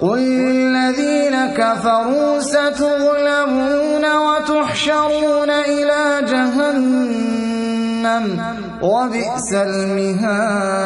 قل للذين كفروا ستغلبون وتحشرون إلى جهنم وبئس المهاد.